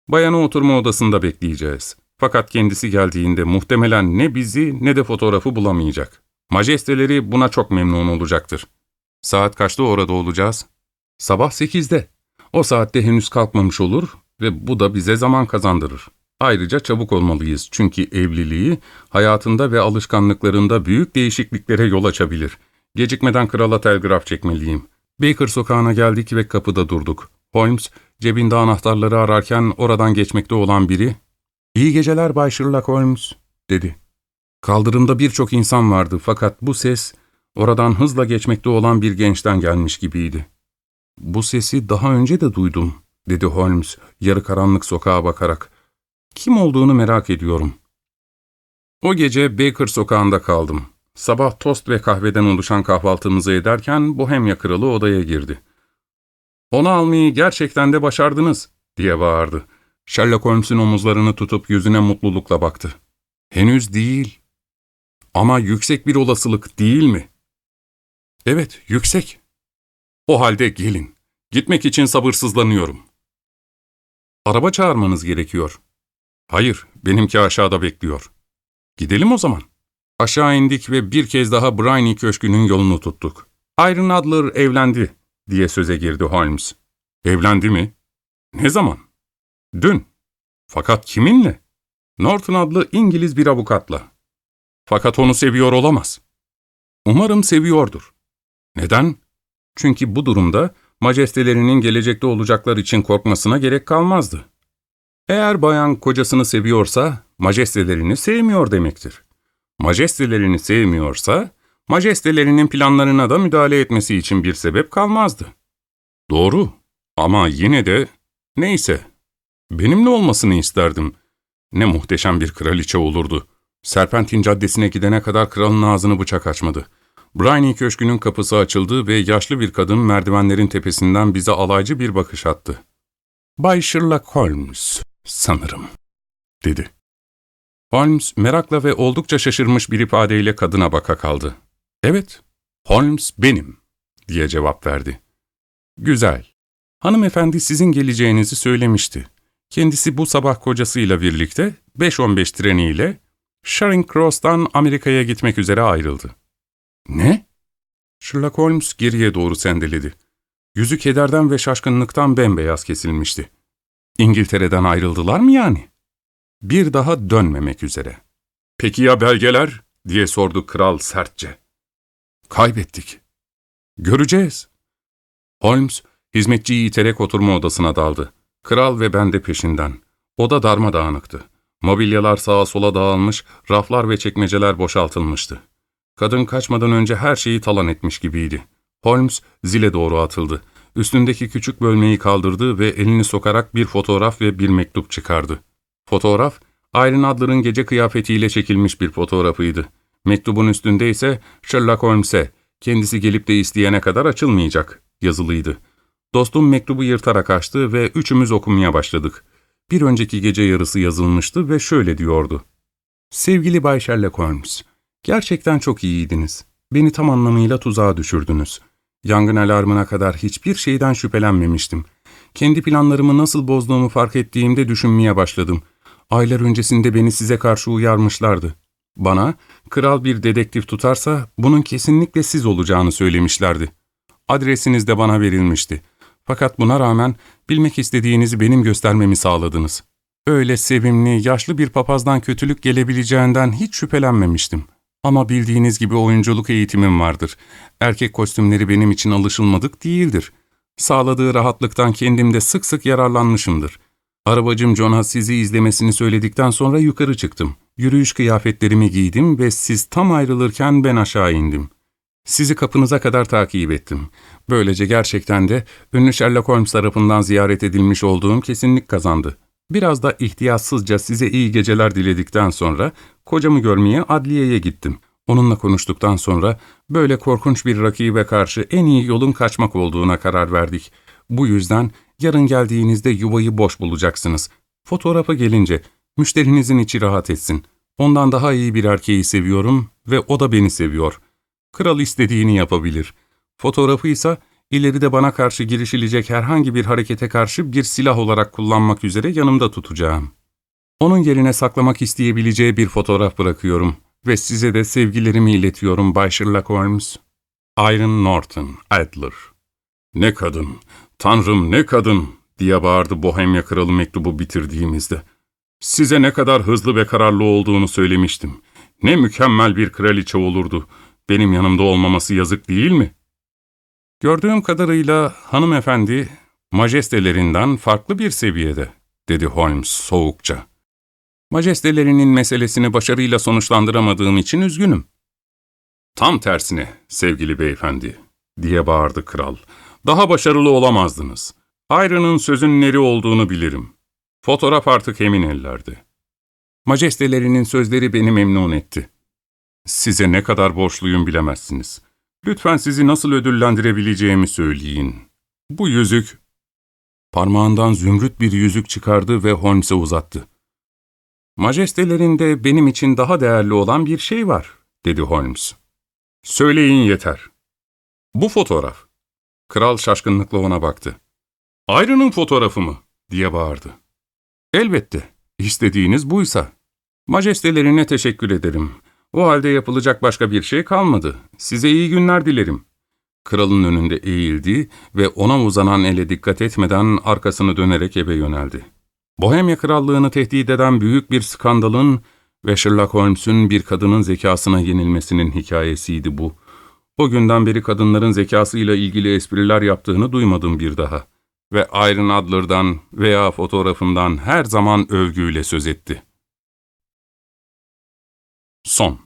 Bayanı oturma odasında bekleyeceğiz. Fakat kendisi geldiğinde muhtemelen ne bizi ne de fotoğrafı bulamayacak. Majesteleri buna çok memnun olacaktır. Saat kaçta orada olacağız? Sabah sekizde. O saatte henüz kalkmamış olur ve bu da bize zaman kazandırır. Ayrıca çabuk olmalıyız çünkü evliliği hayatında ve alışkanlıklarında büyük değişikliklere yol açabilir. Gecikmeden krala telgraf çekmeliyim. Baker sokağına geldik ve kapıda durduk. Holmes cebinde anahtarları ararken oradan geçmekte olan biri ''İyi geceler Bay Sherlock Holmes'' dedi. Kaldırımda birçok insan vardı fakat bu ses oradan hızla geçmekte olan bir gençten gelmiş gibiydi. ''Bu sesi daha önce de duydum'' dedi Holmes yarı karanlık sokağa bakarak. Kim olduğunu merak ediyorum. O gece Baker sokağında kaldım. Sabah tost ve kahveden oluşan kahvaltımızı ederken Bohemya kralı odaya girdi. ''Onu almayı gerçekten de başardınız.'' diye bağırdı. Sherlock Holmes'un omuzlarını tutup yüzüne mutlulukla baktı. ''Henüz değil. Ama yüksek bir olasılık değil mi?'' ''Evet, yüksek.'' ''O halde gelin. Gitmek için sabırsızlanıyorum.'' ''Araba çağırmanız gerekiyor.'' ''Hayır, benimki aşağıda bekliyor.'' ''Gidelim o zaman.'' Aşağı indik ve bir kez daha Briney Köşkü'nün yolunu tuttuk. Iron Adler evlendi, diye söze girdi Holmes. Evlendi mi? Ne zaman? Dün. Fakat kiminle? Norton adlı İngiliz bir avukatla. Fakat onu seviyor olamaz. Umarım seviyordur. Neden? Çünkü bu durumda majestelerinin gelecekte olacaklar için korkmasına gerek kalmazdı. Eğer bayan kocasını seviyorsa, majestelerini sevmiyor demektir. Majestelerini sevmiyorsa, majestelerinin planlarına da müdahale etmesi için bir sebep kalmazdı. Doğru ama yine de neyse. Benimle olmasını isterdim. Ne muhteşem bir kraliçe olurdu. Serpentin caddesine gidene kadar kralın ağzını bıçak açmadı. Briney Köşkü'nün kapısı açıldı ve yaşlı bir kadın merdivenlerin tepesinden bize alaycı bir bakış attı. ''Bay Sherlock Holmes, sanırım.'' dedi. Holmes merakla ve oldukça şaşırmış bir ifadeyle kadına baka kaldı. ''Evet, Holmes benim.'' diye cevap verdi. ''Güzel. Hanımefendi sizin geleceğinizi söylemişti. Kendisi bu sabah kocasıyla birlikte 5.15 treniyle Charing Cross'tan Amerika'ya gitmek üzere ayrıldı. Ne? Sherlock Holmes geriye doğru sendeledi. Yüzü kederden ve şaşkınlıktan bembeyaz kesilmişti. İngiltere'den ayrıldılar mı yani? Bir daha dönmemek üzere. Peki ya belgeler? diye sordu kral sertçe. Kaybettik. Göreceğiz. Holmes, hizmetçiyi iterek oturma odasına daldı. Kral ve ben de peşinden. Oda darmadağınıktı. Mobilyalar sağa sola dağılmış, raflar ve çekmeceler boşaltılmıştı. Kadın kaçmadan önce her şeyi talan etmiş gibiydi. Holmes zile doğru atıldı. Üstündeki küçük bölmeyi kaldırdı ve elini sokarak bir fotoğraf ve bir mektup çıkardı. Fotoğraf, Irene Adler'ın gece kıyafetiyle çekilmiş bir fotoğrafıydı. Mektubun üstünde ise Sherlock Holmes'e, kendisi gelip de isteyene kadar açılmayacak yazılıydı. Dostum mektubu yırtarak açtı ve üçümüz okumaya başladık. Bir önceki gece yarısı yazılmıştı ve şöyle diyordu. Sevgili Bay Sherlock Holmes, gerçekten çok iyiydiniz. Beni tam anlamıyla tuzağa düşürdünüz. Yangın alarmına kadar hiçbir şeyden şüphelenmemiştim. Kendi planlarımı nasıl bozduğumu fark ettiğimde düşünmeye başladım. Aylar öncesinde beni size karşı uyarmışlardı. Bana, kral bir dedektif tutarsa bunun kesinlikle siz olacağını söylemişlerdi. Adresiniz de bana verilmişti. Fakat buna rağmen bilmek istediğinizi benim göstermemi sağladınız. Öyle sevimli, yaşlı bir papazdan kötülük gelebileceğinden hiç şüphelenmemiştim. Ama bildiğiniz gibi oyunculuk eğitimim vardır. Erkek kostümleri benim için alışılmadık değildir. Sağladığı rahatlıktan kendimde sık sık yararlanmışımdır. Arabacım John'a sizi izlemesini söyledikten sonra yukarı çıktım. Yürüyüş kıyafetlerimi giydim ve siz tam ayrılırken ben aşağı indim. Sizi kapınıza kadar takip ettim. Böylece gerçekten de ünlü Sherlock Holmes tarafından ziyaret edilmiş olduğum kesinlik kazandı. Biraz da ihtiyatsızca size iyi geceler diledikten sonra kocamı görmeye adliyeye gittim. Onunla konuştuktan sonra böyle korkunç bir rakibe karşı en iyi yolun kaçmak olduğuna karar verdik. Bu yüzden yarın geldiğinizde yuvayı boş bulacaksınız. Fotoğrafa gelince müşterinizin içi rahat etsin. Ondan daha iyi bir erkeği seviyorum ve o da beni seviyor. Kral istediğini yapabilir. Fotoğrafı ise ileride bana karşı girişilecek herhangi bir harekete karşı bir silah olarak kullanmak üzere yanımda tutacağım. Onun yerine saklamak isteyebileceği bir fotoğraf bırakıyorum ve size de sevgilerimi iletiyorum Bay Sherlock Holmes. Iron Norton, Adler. Ne kadın, tanrım ne kadın diye bağırdı Bohemya Kralı mektubu bitirdiğimizde. Size ne kadar hızlı ve kararlı olduğunu söylemiştim. Ne mükemmel bir kraliçe olurdu. Benim yanımda olmaması yazık değil mi? Gördüğüm kadarıyla hanımefendi, majestelerinden farklı bir seviyede, dedi Holmes soğukça. Majestelerinin meselesini başarıyla sonuçlandıramadığım için üzgünüm. Tam tersine sevgili beyefendi, diye bağırdı kral. Daha başarılı olamazdınız. Ayrı'nın sözün neri olduğunu bilirim. Fotoğraf artık emin ellerde. Majestelerinin sözleri beni memnun etti. Size ne kadar borçluyum bilemezsiniz. Lütfen sizi nasıl ödüllendirebileceğimi söyleyin. Bu yüzük... Parmağından zümrüt bir yüzük çıkardı ve Holmes'e uzattı. Majestelerinde benim için daha değerli olan bir şey var, dedi Holmes. Söyleyin yeter. Bu fotoğraf. Kral şaşkınlıkla ona baktı. Ayrı'nın fotoğrafı mı? diye bağırdı. Elbette, istediğiniz buysa. Majestelerine teşekkür ederim. O halde yapılacak başka bir şey kalmadı. Size iyi günler dilerim. Kralın önünde eğildi ve ona uzanan ele dikkat etmeden arkasını dönerek eve yöneldi. Bohemya Krallığını tehdit eden büyük bir skandalın ve Sherlock Holmes'un bir kadının zekasına yenilmesinin hikayesiydi bu. O günden beri kadınların zekasıyla ilgili espriler yaptığını duymadım bir daha. Ve Iron Adler'dan veya fotoğrafından her zaman övgüyle söz etti. Son